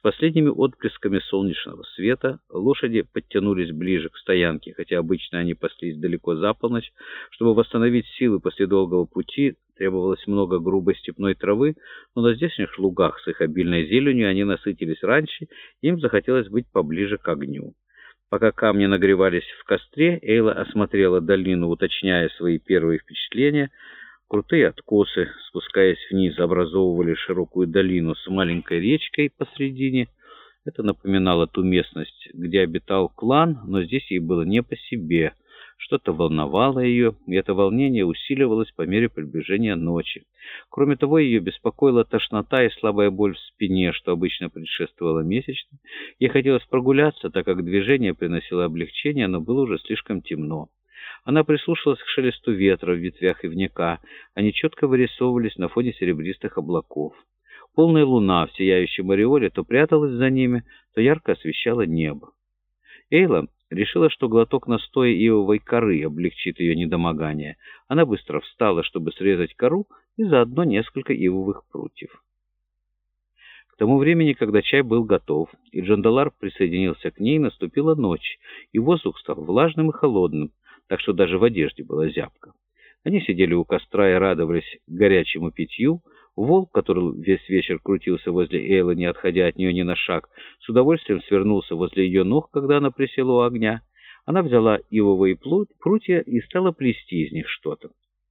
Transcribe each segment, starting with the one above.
С последними отблесками солнечного света лошади подтянулись ближе к стоянке, хотя обычно они паслись далеко за полночь. Чтобы восстановить силы после долгого пути, требовалось много грубой степной травы, но на здешних лугах с их обильной зеленью они насытились раньше, им захотелось быть поближе к огню. Пока камни нагревались в костре, Эйла осмотрела долину, уточняя свои первые впечатления. Крутые откосы, спускаясь вниз, образовывали широкую долину с маленькой речкой посредине. Это напоминало ту местность, где обитал клан, но здесь ей было не по себе. Что-то волновало ее, и это волнение усиливалось по мере приближения ночи. Кроме того, ее беспокоила тошнота и слабая боль в спине, что обычно предшествовало месячным. Ей хотелось прогуляться, так как движение приносило облегчение, но было уже слишком темно. Она прислушалась к шелесту ветра в ветвях ивняка. Они четко вырисовывались на фоне серебристых облаков. Полная луна в сияющем ореоле то пряталась за ними, то ярко освещала небо. Эйла решила, что глоток настоя ивовой коры облегчит ее недомогание. Она быстро встала, чтобы срезать кору, и заодно несколько ивовых прутьев. К тому времени, когда чай был готов, и Джандалар присоединился к ней, наступила ночь, и воздух стал влажным и холодным, так что даже в одежде была зябка. Они сидели у костра и радовались горячему питью, Волк, который весь вечер крутился возле Эйлы, не отходя от нее ни на шаг, с удовольствием свернулся возле ее ног, когда она присела у огня. Она взяла ивовые прутья и стала плести из них что-то.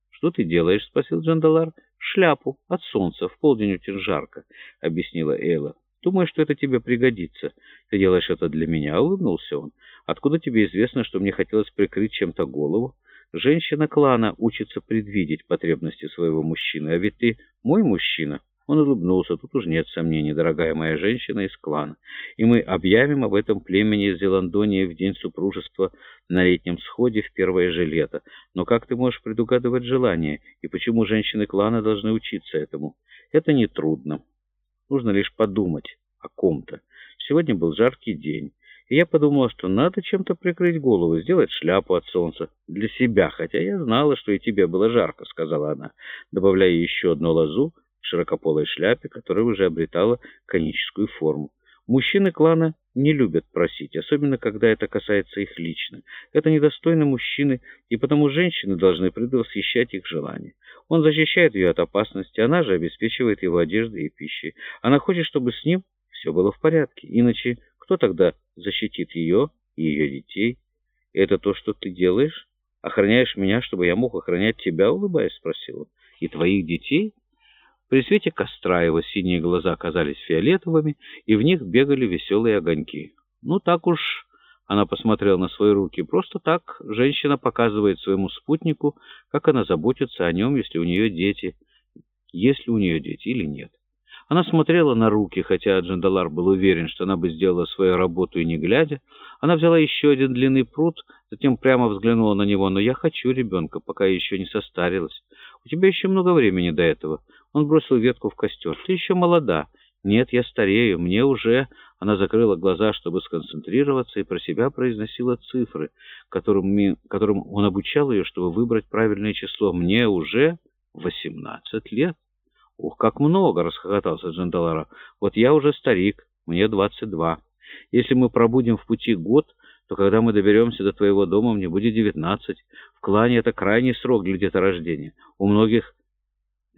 «Что ты делаешь?» — спросил Джандалар. «Шляпу от солнца. В полдень очень жарко», — объяснила Эйла. «Думаю, что это тебе пригодится. Ты делаешь это для меня?» — улыбнулся он. «Откуда тебе известно, что мне хотелось прикрыть чем-то голову?» Женщина клана учится предвидеть потребности своего мужчины, а ведь ты мой мужчина. Он улыбнулся. Тут уж нет сомнений, дорогая моя женщина из клана. И мы объявим об этом племени Зеландонии в день супружества на летнем сходе в первое же лето. Но как ты можешь предугадывать желания? И почему женщины клана должны учиться этому? Это нетрудно. Нужно лишь подумать о ком-то. Сегодня был жаркий день. И я подумала, что надо чем-то прикрыть голову, сделать шляпу от солнца. Для себя, хотя я знала, что и тебе было жарко, сказала она, добавляя еще одну лозу к широкополой шляпе, которая уже обретала коническую форму. Мужчины клана не любят просить, особенно когда это касается их лично. Это недостойно мужчины, и потому женщины должны предвосхищать их желания. Он защищает ее от опасности, она же обеспечивает его одеждой и пищей. Она хочет, чтобы с ним все было в порядке, иначе кто тогда защитит ее и ее детей? Это то, что ты делаешь? Охраняешь меня, чтобы я мог охранять тебя, улыбаясь, спросил он. И твоих детей? При свете костра его синие глаза казались фиолетовыми, и в них бегали веселые огоньки. Ну, так уж... Она посмотрела на свои руки. Просто так женщина показывает своему спутнику, как она заботится о нем, если у нее дети. Если у нее дети или нет. Она смотрела на руки, хотя Джандалар был уверен, что она бы сделала свою работу и не глядя. Она взяла еще один длинный пруд, затем прямо взглянула на него. «Но я хочу ребенка, пока еще не состарилась. У тебя еще много времени до этого». Он бросил ветку в костер. «Ты еще молода». «Нет, я старею. Мне уже...» Она закрыла глаза, чтобы сконцентрироваться, и про себя произносила цифры, которым, которым он обучал ее, чтобы выбрать правильное число. «Мне уже восемнадцать лет». «Ух, как много!» — расхохотался Джандалара. «Вот я уже старик, мне двадцать два. Если мы пробудем в пути год, то когда мы доберемся до твоего дома, мне будет девятнадцать. В клане это крайний срок для деторождения. У многих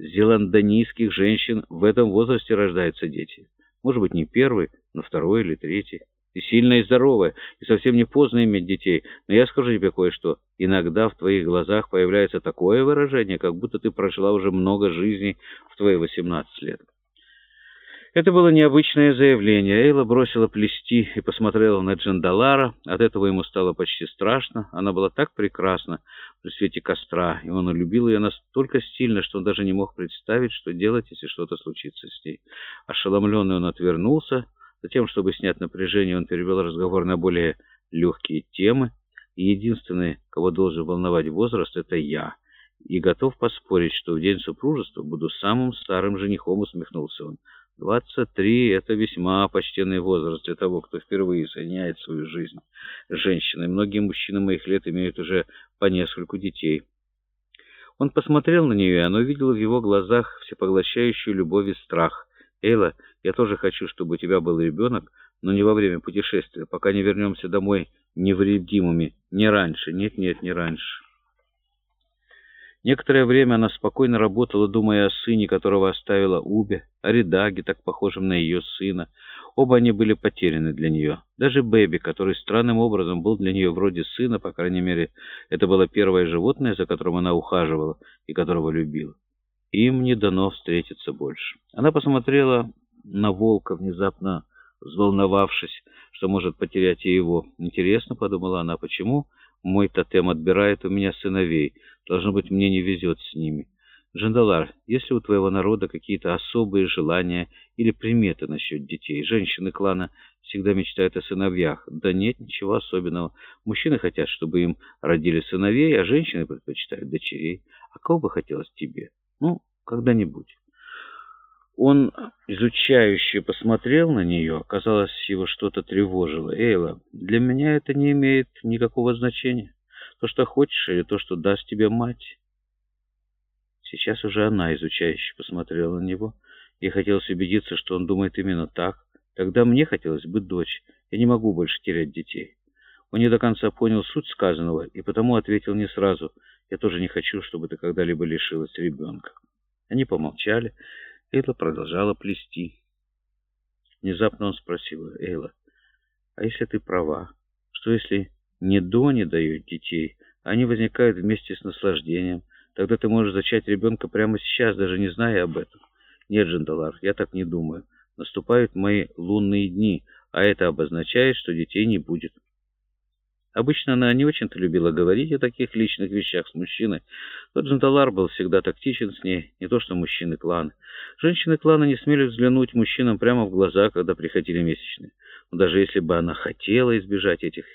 зеландонийских женщин в этом возрасте рождаются дети. Может быть, не первый, но второй или третий». Ты сильная и здоровая, и совсем не поздно иметь детей. Но я скажу тебе кое-что. Иногда в твоих глазах появляется такое выражение, как будто ты прожила уже много жизней в твои 18 лет. Это было необычное заявление. Эйла бросила плести и посмотрела на Джандалара. От этого ему стало почти страшно. Она была так прекрасна при свете костра, и он любил ее настолько сильно, что он даже не мог представить, что делать, если что-то случится с ней. Ошеломленный он отвернулся. Затем, чтобы снять напряжение, он перевел разговор на более легкие темы. И единственный, кого должен волновать возраст, это я. И готов поспорить, что в день супружества буду самым старым женихом, усмехнулся он. Двадцать три — это весьма почтенный возраст для того, кто впервые соединяет свою жизнь с женщиной. Многие мужчины моих лет имеют уже по нескольку детей. Он посмотрел на нее, и она увидела в его глазах всепоглощающую любовь и страх. Эйла, я тоже хочу, чтобы у тебя был ребенок, но не во время путешествия, пока не вернемся домой невредимыми. Не раньше. Нет-нет, не раньше. Некоторое время она спокойно работала, думая о сыне, которого оставила Убе, о Редаге, так похожем на ее сына. Оба они были потеряны для нее. Даже Бэби, который странным образом был для нее вроде сына, по крайней мере, это было первое животное, за которым она ухаживала и которого любила. Им не дано встретиться больше. Она посмотрела на волка, внезапно взволновавшись, что может потерять и его. «Интересно», — подумала она, — «почему мой тотем отбирает у меня сыновей? Должно быть, мне не везет с ними». «Джандалар, есть ли у твоего народа какие-то особые желания или приметы насчет детей? Женщины клана всегда мечтают о сыновьях. Да нет, ничего особенного. Мужчины хотят, чтобы им родили сыновей, а женщины предпочитают дочерей. А кого бы хотелось тебе? Ну, когда-нибудь». Он изучающе посмотрел на нее. Казалось, его что-то тревожило. «Эйла, для меня это не имеет никакого значения. То, что хочешь, или то, что даст тебе мать». Сейчас уже она изучающе посмотрела на него. Ей хотелось убедиться, что он думает именно так. Тогда мне хотелось быть дочь. Я не могу больше терять детей. Он не до конца понял суть сказанного, и потому ответил не сразу. «Я тоже не хочу, чтобы ты когда-либо лишилась ребенка». Они помолчали. Эйла продолжала плести. Внезапно он спросил, Эйла, а если ты права? Что если не до не дают детей, они возникают вместе с наслаждением? Тогда ты можешь зачать ребенка прямо сейчас, даже не зная об этом. Нет, Джандалар, я так не думаю. Наступают мои лунные дни, а это обозначает, что детей не будет. Обычно она не очень-то любила говорить о таких личных вещах с мужчиной, но Джандалар был всегда тактичен с ней, не то что мужчины клана. Женщины клана не смели взглянуть мужчинам прямо в глаза, когда приходили месячные. Но даже если бы она хотела избежать этих